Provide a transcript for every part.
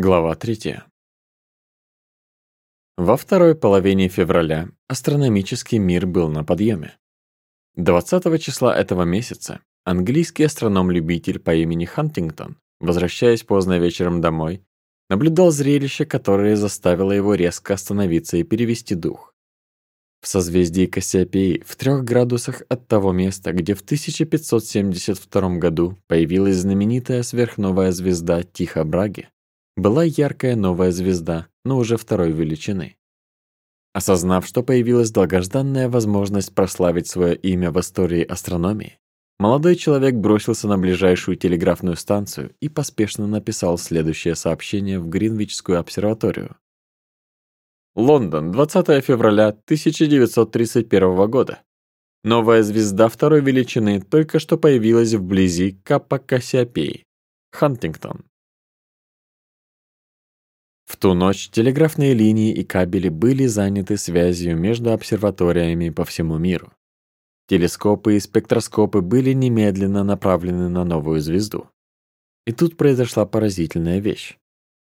Глава 3. Во второй половине февраля астрономический мир был на подъеме. 20 числа этого месяца английский астроном-любитель по имени Хантингтон, возвращаясь поздно вечером домой, наблюдал зрелище, которое заставило его резко остановиться и перевести дух. В созвездии Кассиопеи в трех градусах от того места, где в 1572 году появилась знаменитая сверхновая звезда Тихо-Браги, была яркая новая звезда, но уже второй величины. Осознав, что появилась долгожданная возможность прославить свое имя в истории астрономии, молодой человек бросился на ближайшую телеграфную станцию и поспешно написал следующее сообщение в Гринвичскую обсерваторию. Лондон, 20 февраля 1931 года. Новая звезда второй величины только что появилась вблизи Капа Кассиопеи, Хантингтон. В ту ночь телеграфные линии и кабели были заняты связью между обсерваториями по всему миру. Телескопы и спектроскопы были немедленно направлены на новую звезду. И тут произошла поразительная вещь.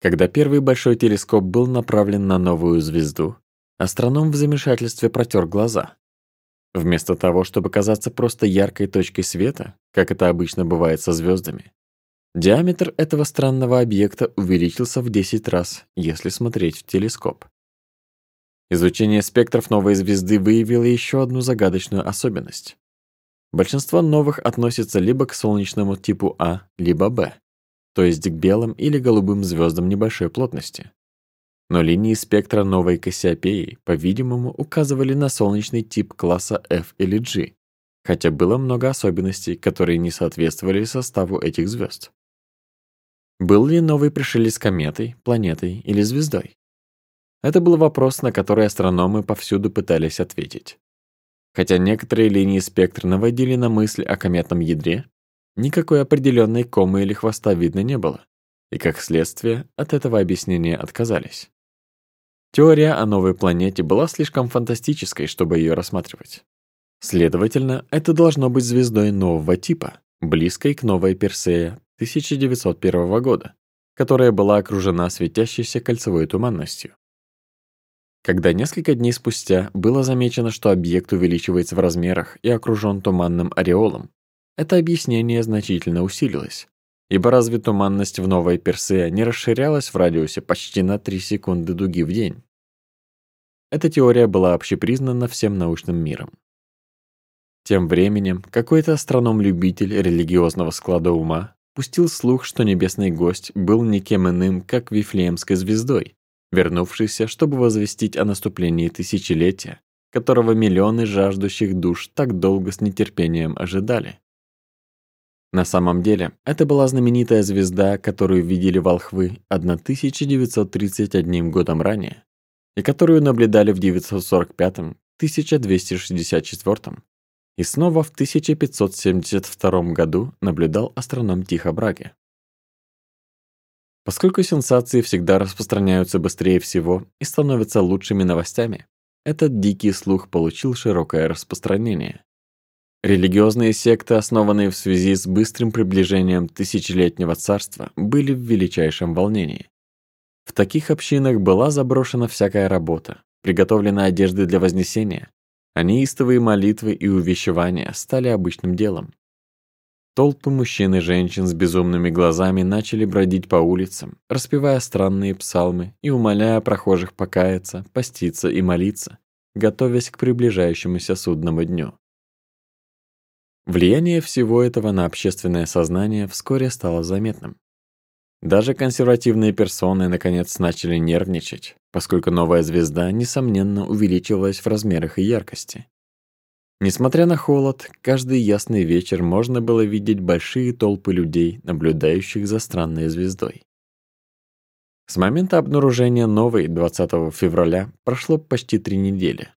Когда первый большой телескоп был направлен на новую звезду, астроном в замешательстве протер глаза. Вместо того, чтобы казаться просто яркой точкой света, как это обычно бывает со звездами, Диаметр этого странного объекта увеличился в 10 раз, если смотреть в телескоп. Изучение спектров новой звезды выявило еще одну загадочную особенность. Большинство новых относятся либо к солнечному типу А, либо Б, то есть к белым или голубым звездам небольшой плотности. Но линии спектра новой Кассиопеи, по-видимому, указывали на солнечный тип класса F или G, хотя было много особенностей, которые не соответствовали составу этих звезд. Был ли новый пришелец кометой, планетой или звездой? Это был вопрос, на который астрономы повсюду пытались ответить. Хотя некоторые линии спектра наводили на мысль о кометном ядре, никакой определенной комы или хвоста видно не было, и как следствие от этого объяснения отказались. Теория о новой планете была слишком фантастической, чтобы ее рассматривать. Следовательно, это должно быть звездой нового типа, близкой к новой Персея 1901 года, которая была окружена светящейся кольцевой туманностью. Когда несколько дней спустя было замечено, что объект увеличивается в размерах и окружен туманным ореолом, это объяснение значительно усилилось, ибо разве туманность в Новой Персея не расширялась в радиусе почти на 3 секунды дуги в день? Эта теория была общепризнана всем научным миром. Тем временем, какой-то астроном-любитель религиозного склада ума пустил слух, что небесный гость был никем иным, как Вифлеемской звездой, вернувшийся, чтобы возвестить о наступлении тысячелетия, которого миллионы жаждущих душ так долго с нетерпением ожидали. На самом деле, это была знаменитая звезда, которую видели волхвы 1931 годом ранее, и которую наблюдали в 945, 1264 и снова в 1572 году наблюдал астроном Тихо Браге. Поскольку сенсации всегда распространяются быстрее всего и становятся лучшими новостями, этот дикий слух получил широкое распространение. Религиозные секты, основанные в связи с быстрым приближением тысячелетнего царства, были в величайшем волнении. В таких общинах была заброшена всякая работа, приготовлены одежды для вознесения, а неистовые молитвы и увещевания стали обычным делом. Толпы мужчин и женщин с безумными глазами начали бродить по улицам, распевая странные псалмы и умоляя прохожих покаяться, поститься и молиться, готовясь к приближающемуся судному дню. Влияние всего этого на общественное сознание вскоре стало заметным. Даже консервативные персоны наконец начали нервничать, поскольку новая звезда, несомненно, увеличивалась в размерах и яркости. Несмотря на холод, каждый ясный вечер можно было видеть большие толпы людей, наблюдающих за странной звездой. С момента обнаружения новой 20 февраля прошло почти три недели.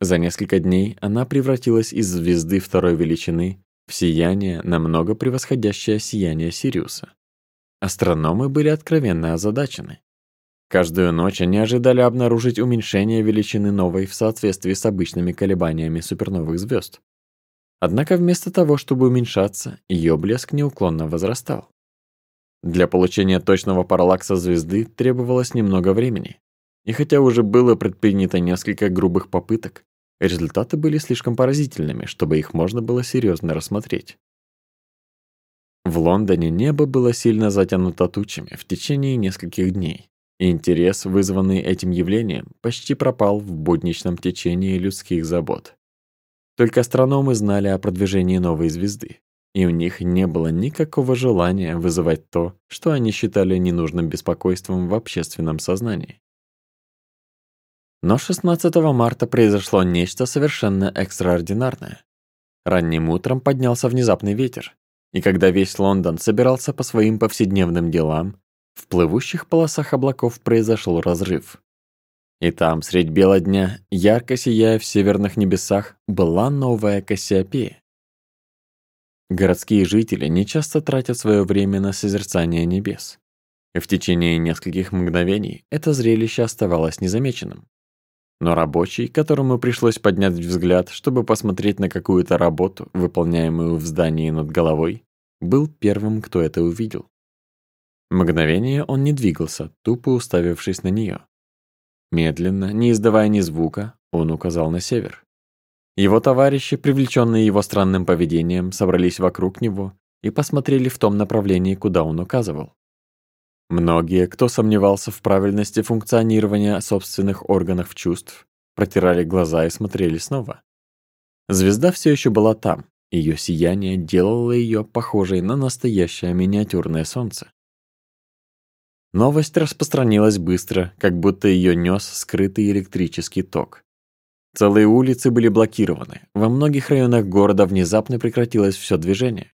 За несколько дней она превратилась из звезды второй величины в сияние, намного превосходящее сияние Сириуса. Астрономы были откровенно озадачены. Каждую ночь они ожидали обнаружить уменьшение величины новой в соответствии с обычными колебаниями суперновых звезд. Однако вместо того, чтобы уменьшаться, ее блеск неуклонно возрастал. Для получения точного параллакса звезды требовалось немного времени. И хотя уже было предпринято несколько грубых попыток, результаты были слишком поразительными, чтобы их можно было серьезно рассмотреть. В Лондоне небо было сильно затянуто тучами в течение нескольких дней. Интерес, вызванный этим явлением, почти пропал в будничном течении людских забот. Только астрономы знали о продвижении новой звезды, и у них не было никакого желания вызывать то, что они считали ненужным беспокойством в общественном сознании. Но 16 марта произошло нечто совершенно экстраординарное. Ранним утром поднялся внезапный ветер, и когда весь Лондон собирался по своим повседневным делам, в плывущих полосах облаков произошел разрыв. И там, средь бела дня, ярко сияя в северных небесах, была новая Кассиопея. Городские жители нечасто тратят свое время на созерцание небес. И в течение нескольких мгновений это зрелище оставалось незамеченным но рабочий, которому пришлось поднять взгляд, чтобы посмотреть на какую-то работу, выполняемую в здании над головой, был первым, кто это увидел. Мгновение он не двигался, тупо уставившись на нее. Медленно, не издавая ни звука, он указал на север. Его товарищи, привлеченные его странным поведением, собрались вокруг него и посмотрели в том направлении, куда он указывал. Многие, кто сомневался в правильности функционирования собственных органов чувств, протирали глаза и смотрели снова. Звезда все еще была там, ее сияние делало ее похожей на настоящее миниатюрное солнце. Новость распространилась быстро, как будто ее нес скрытый электрический ток. Целые улицы были блокированы, во многих районах города внезапно прекратилось все движение.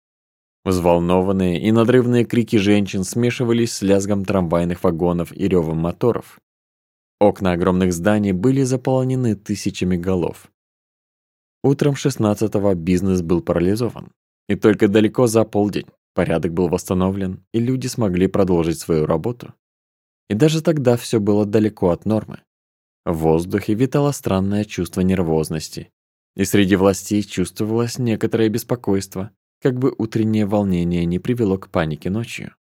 Взволнованные и надрывные крики женщин смешивались с лязгом трамвайных вагонов и ревом моторов. Окна огромных зданий были заполнены тысячами голов. Утром 16-го бизнес был парализован. И только далеко за полдень порядок был восстановлен, и люди смогли продолжить свою работу. И даже тогда все было далеко от нормы. В воздухе витало странное чувство нервозности, и среди властей чувствовалось некоторое беспокойство, как бы утреннее волнение не привело к панике ночью.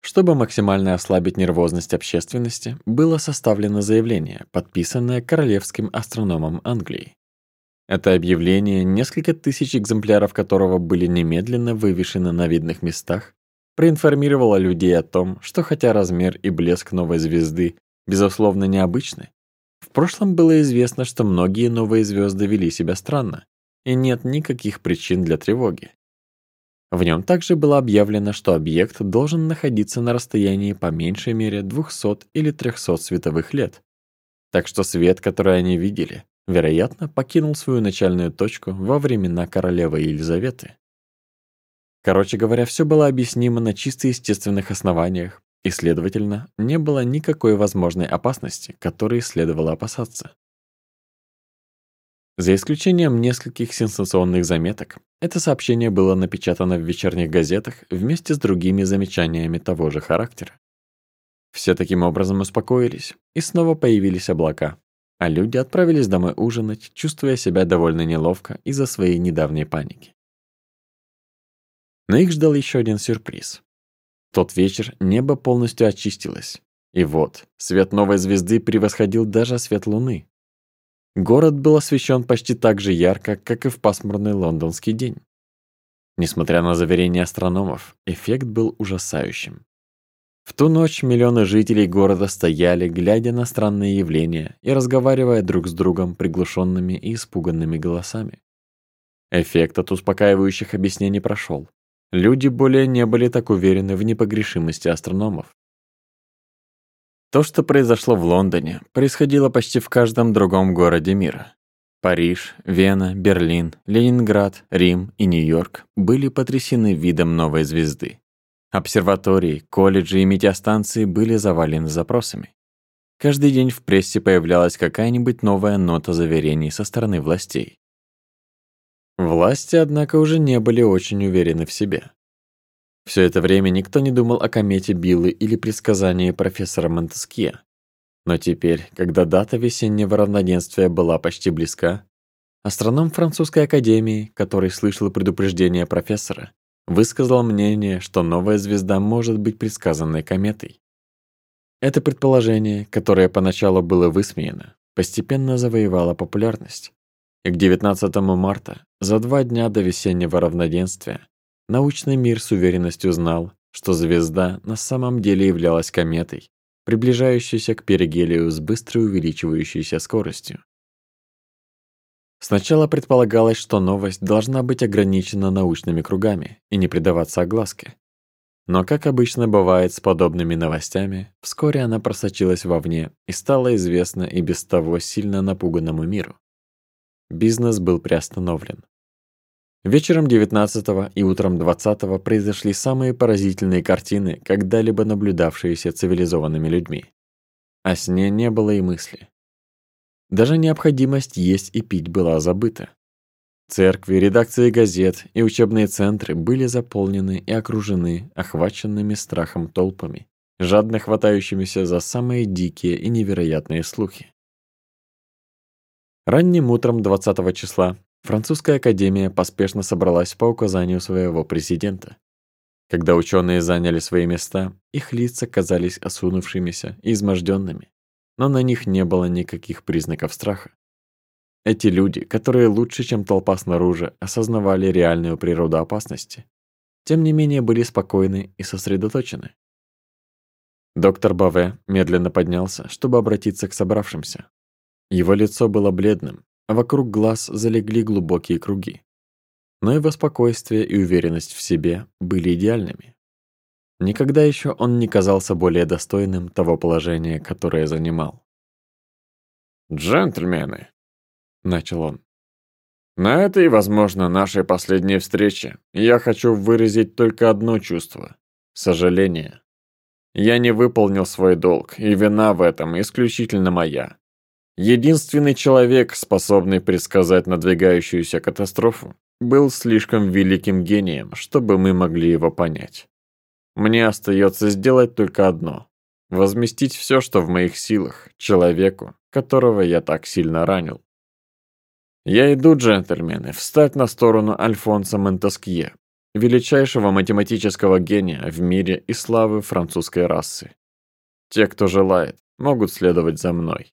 Чтобы максимально ослабить нервозность общественности, было составлено заявление, подписанное королевским астрономом Англии. Это объявление, несколько тысяч экземпляров которого были немедленно вывешены на видных местах, проинформировало людей о том, что хотя размер и блеск новой звезды безусловно необычны, в прошлом было известно, что многие новые звезды вели себя странно, и нет никаких причин для тревоги. В нем также было объявлено, что объект должен находиться на расстоянии по меньшей мере 200 или 300 световых лет. Так что свет, который они видели, вероятно, покинул свою начальную точку во времена королевы Елизаветы. Короче говоря, все было объяснимо на чисто естественных основаниях, и, следовательно, не было никакой возможной опасности, которой следовало опасаться. За исключением нескольких сенсационных заметок, это сообщение было напечатано в вечерних газетах вместе с другими замечаниями того же характера. Все таким образом успокоились, и снова появились облака, а люди отправились домой ужинать, чувствуя себя довольно неловко из-за своей недавней паники. Но их ждал еще один сюрприз. Тот вечер небо полностью очистилось. И вот, свет новой звезды превосходил даже свет Луны, Город был освещен почти так же ярко, как и в пасмурный лондонский день. Несмотря на заверения астрономов, эффект был ужасающим. В ту ночь миллионы жителей города стояли, глядя на странные явления и разговаривая друг с другом приглушенными и испуганными голосами. Эффект от успокаивающих объяснений прошел. Люди более не были так уверены в непогрешимости астрономов. То, что произошло в Лондоне, происходило почти в каждом другом городе мира. Париж, Вена, Берлин, Ленинград, Рим и Нью-Йорк были потрясены видом новой звезды. Обсерватории, колледжи и метеостанции были завалены запросами. Каждый день в прессе появлялась какая-нибудь новая нота заверений со стороны властей. Власти, однако, уже не были очень уверены в себе. Все это время никто не думал о комете Биллы или предсказании профессора Монтеске. Но теперь, когда дата весеннего равноденствия была почти близка, астроном французской академии, который слышал предупреждение профессора, высказал мнение, что новая звезда может быть предсказанной кометой. Это предположение, которое поначалу было высмеяно, постепенно завоевало популярность. И к 19 марта, за два дня до весеннего равноденствия, Научный мир с уверенностью знал, что звезда на самом деле являлась кометой, приближающейся к перигелию с быстро увеличивающейся скоростью. Сначала предполагалось, что новость должна быть ограничена научными кругами и не предаваться огласке. Но, как обычно бывает с подобными новостями, вскоре она просочилась вовне и стала известна и без того сильно напуганному миру. Бизнес был приостановлен. Вечером 19 и утром 20 произошли самые поразительные картины, когда-либо наблюдавшиеся цивилизованными людьми. А О сне не было и мысли. Даже необходимость есть и пить была забыта. Церкви, редакции газет и учебные центры были заполнены и окружены охваченными страхом толпами, жадно хватающимися за самые дикие и невероятные слухи. Ранним утром 20 числа Французская академия поспешно собралась по указанию своего президента. Когда ученые заняли свои места, их лица казались осунувшимися и изможденными, но на них не было никаких признаков страха. Эти люди, которые лучше, чем толпа снаружи, осознавали реальную природу опасности, тем не менее были спокойны и сосредоточены. Доктор Баве медленно поднялся, чтобы обратиться к собравшимся. Его лицо было бледным, а вокруг глаз залегли глубокие круги. Но его спокойствие и уверенность в себе были идеальными. Никогда еще он не казался более достойным того положения, которое занимал. «Джентльмены», — начал он, — «на этой, возможно, нашей последней встрече я хочу выразить только одно чувство — сожаление. Я не выполнил свой долг, и вина в этом исключительно моя. Единственный человек, способный предсказать надвигающуюся катастрофу, был слишком великим гением, чтобы мы могли его понять. Мне остается сделать только одно – возместить все, что в моих силах, человеку, которого я так сильно ранил. Я иду, джентльмены, встать на сторону Альфонса Монтескье, величайшего математического гения в мире и славы французской расы. Те, кто желает, могут следовать за мной.